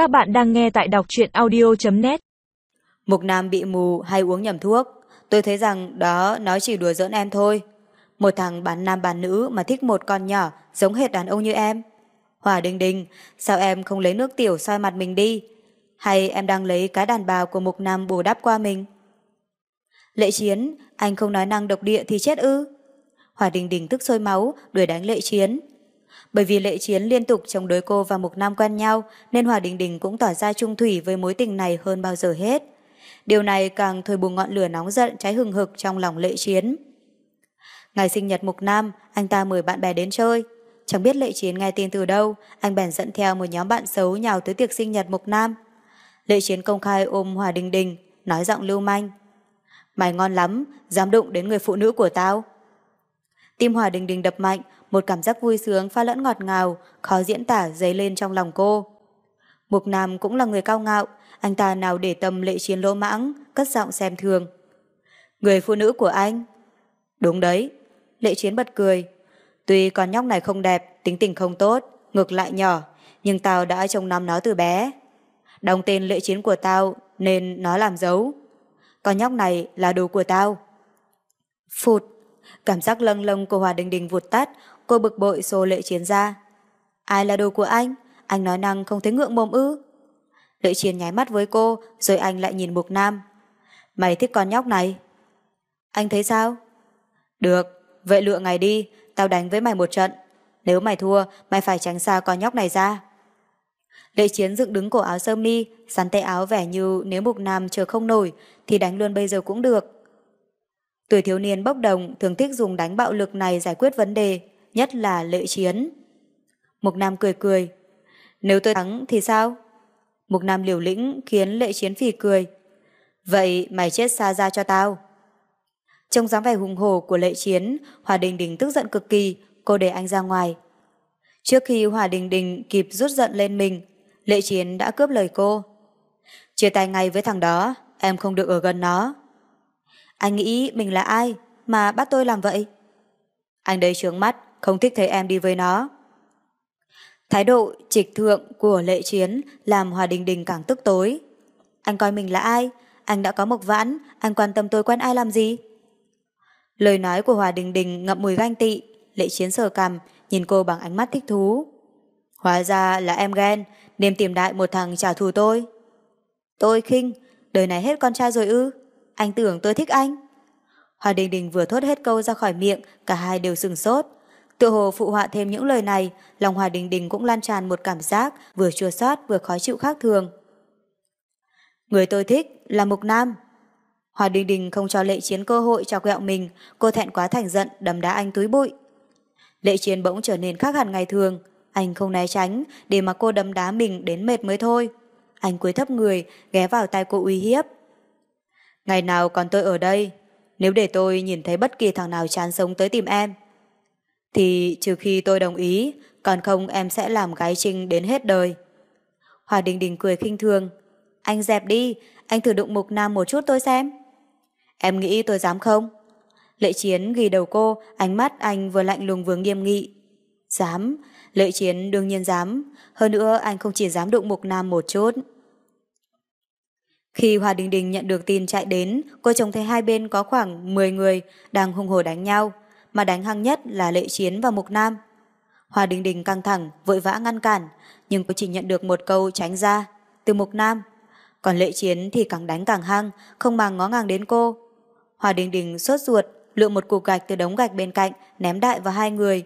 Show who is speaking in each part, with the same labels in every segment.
Speaker 1: Các bạn đang nghe tại đọc truyện audio.net
Speaker 2: Mục Nam bị mù hay uống nhầm thuốc. Tôi thấy rằng đó nó chỉ đùa giỡn em thôi. Một thằng bán nam bán nữ mà thích một con nhỏ giống hệt đàn ông như em. Hòa Đình Đình, sao em không lấy nước tiểu soi mặt mình đi? Hay em đang lấy cái đàn bào của Mục Nam bù đắp qua mình? Lệ Chiến, anh không nói năng độc địa thì chết ư? Hòa Đình Đình tức sôi máu, đuổi đánh Lệ Chiến. Bởi vì Lệ Chiến liên tục chống đối cô và Mục Nam quen nhau, nên Hòa Đình Đình cũng tỏ ra trung thủy với mối tình này hơn bao giờ hết. Điều này càng thôi bùng ngọn lửa nóng giận cháy hừng hực trong lòng Lệ Chiến. Ngày sinh nhật Mục Nam, anh ta mời bạn bè đến chơi. Chẳng biết Lệ Chiến nghe tin từ đâu, anh bèn dẫn theo một nhóm bạn xấu nhào tới tiệc sinh nhật Mục Nam. Lệ Chiến công khai ôm Hòa Đình Đình, nói giọng lưu manh. Mày ngon lắm, dám đụng đến người phụ nữ của tao. Tim Hòa Đình Đình đập mạnh, một cảm giác vui sướng pha lẫn ngọt ngào, khó diễn tả dấy lên trong lòng cô. Mục Nam cũng là người cao ngạo, anh ta nào để tâm lệ chiến lỗ mãng, cất giọng xem thường. Người phụ nữ của anh? Đúng đấy, lệ chiến bật cười. Tuy con nhóc này không đẹp, tính tình không tốt, ngược lại nhỏ, nhưng tao đã trông nom nó từ bé. Đóng tên lệ chiến của tao nên nó làm dấu. Con nhóc này là đồ của tao. Phụt, cảm giác lâng lâng của Hòa Đình Đình vụt tắt, cô bực bội xô lệ chiến ra. Ai là đồ của anh? Anh nói năng không thấy ngượng mồm ư? Lệ chiến nháy mắt với cô, rồi anh lại nhìn Mục Nam. Mày thích con nhóc này? Anh thấy sao? Được, vậy lựa ngày đi, tao đánh với mày một trận. Nếu mày thua, mày phải tránh xa con nhóc này ra. Lệ chiến dựng đứng cổ áo sơ mi, sắn tay áo vẻ như nếu Mục Nam chờ không nổi, thì đánh luôn bây giờ cũng được. Tuổi thiếu niên bốc đồng thường thích dùng đánh bạo lực này giải quyết vấn đề, nhất là lệ chiến. Mục Nam cười cười. Nếu tôi thắng thì sao? Mục Nam liều lĩnh khiến lệ chiến phì cười. Vậy mày chết xa ra cho tao. Trong dáng vẻ hùng hổ của lệ chiến, Hòa Đình Đình tức giận cực kỳ, cô để anh ra ngoài. Trước khi Hòa Đình Đình kịp rút giận lên mình, lệ chiến đã cướp lời cô. Chia tay ngay với thằng đó, em không được ở gần nó. Anh nghĩ mình là ai mà bắt tôi làm vậy? Anh đây trướng mắt, không thích thấy em đi với nó. Thái độ trịch thượng của lệ chiến làm Hòa Đình Đình càng tức tối. Anh coi mình là ai? Anh đã có mộc vãn, anh quan tâm tôi quen ai làm gì? Lời nói của Hòa Đình Đình ngậm mùi ganh tị, lệ chiến sờ cằm, nhìn cô bằng ánh mắt thích thú. Hóa ra là em ghen, nên tìm đại một thằng trả thù tôi. Tôi khinh, đời này hết con trai rồi ư? Anh tưởng tôi thích anh. Hòa Đình Đình vừa thốt hết câu ra khỏi miệng, cả hai đều sừng sốt. Tự hồ phụ họa thêm những lời này, lòng Hòa Đình Đình cũng lan tràn một cảm giác vừa chua xót vừa khó chịu khác thường. Người tôi thích là Mục Nam. Hòa Đình Đình không cho Lệ Chiến cơ hội cho quẹo mình, cô thẹn quá thành giận đấm đá anh túi bụi. Lệ Chiến bỗng trở nên khác hẳn ngày thường, anh không né tránh để mà cô đấm đá mình đến mệt mới thôi. Anh cúi thấp người, ghé vào tay cô uy hiếp. Ngày nào còn tôi ở đây, nếu để tôi nhìn thấy bất kỳ thằng nào chán sống tới tìm em, thì trừ khi tôi đồng ý, còn không em sẽ làm gái trinh đến hết đời. Hòa Đình Đình cười khinh thường. Anh dẹp đi, anh thử đụng mục nam một chút tôi xem. Em nghĩ tôi dám không? Lệ Chiến ghi đầu cô, ánh mắt anh vừa lạnh lùng vừa nghiêm nghị. Dám, Lệ Chiến đương nhiên dám, hơn nữa anh không chỉ dám đụng mục nam một chút. Khi Hòa Đình Đình nhận được tin chạy đến, cô trông thấy hai bên có khoảng 10 người đang hung hồ đánh nhau, mà đánh hăng nhất là Lệ Chiến và Mục Nam. Hòa Đình Đình căng thẳng, vội vã ngăn cản, nhưng cô chỉ nhận được một câu tránh ra, từ Mục Nam. Còn Lệ Chiến thì càng đánh càng hăng, không màng ngó ngàng đến cô. Hòa Đình Đình sốt ruột, lựa một cục gạch từ đống gạch bên cạnh, ném đại vào hai người.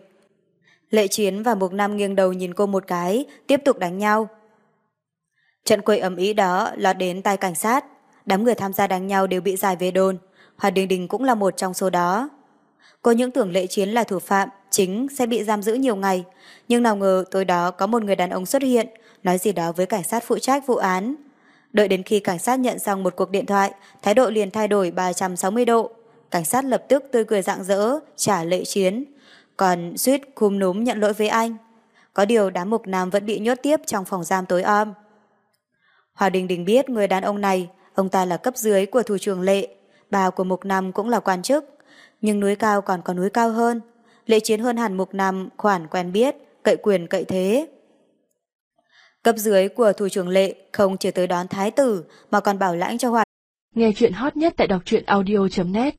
Speaker 2: Lệ Chiến và Mục Nam nghiêng đầu nhìn cô một cái, tiếp tục đánh nhau. Trận quậy ầm ĩ đó lọt đến tay cảnh sát. Đám người tham gia đánh nhau đều bị giải về đồn. Hòa Đình Đình cũng là một trong số đó. Cô những tưởng lệ chiến là thủ phạm, chính sẽ bị giam giữ nhiều ngày. Nhưng nào ngờ tối đó có một người đàn ông xuất hiện, nói gì đó với cảnh sát phụ trách vụ án. Đợi đến khi cảnh sát nhận xong một cuộc điện thoại, thái độ liền thay đổi 360 độ. Cảnh sát lập tức tươi cười rạng rỡ, trả lệ chiến. Còn suýt khum núm nhận lỗi với anh. Có điều đám mục nam vẫn bị nhốt tiếp trong phòng giam tối om. Hòa Đình Đình biết người đàn ông này, ông ta là cấp dưới của thủ trưởng lệ, bà của Mục Nam cũng là quan chức. Nhưng núi cao còn có núi cao hơn. Lệ chiến hơn hẳn Mục nằm khoản quen biết, cậy quyền cậy thế. Cấp dưới của thủ trưởng lệ không chỉ tới đón thái tử mà còn bảo lãnh cho hoạt.
Speaker 1: Nghe chuyện hot nhất tại đọc truyện audio.net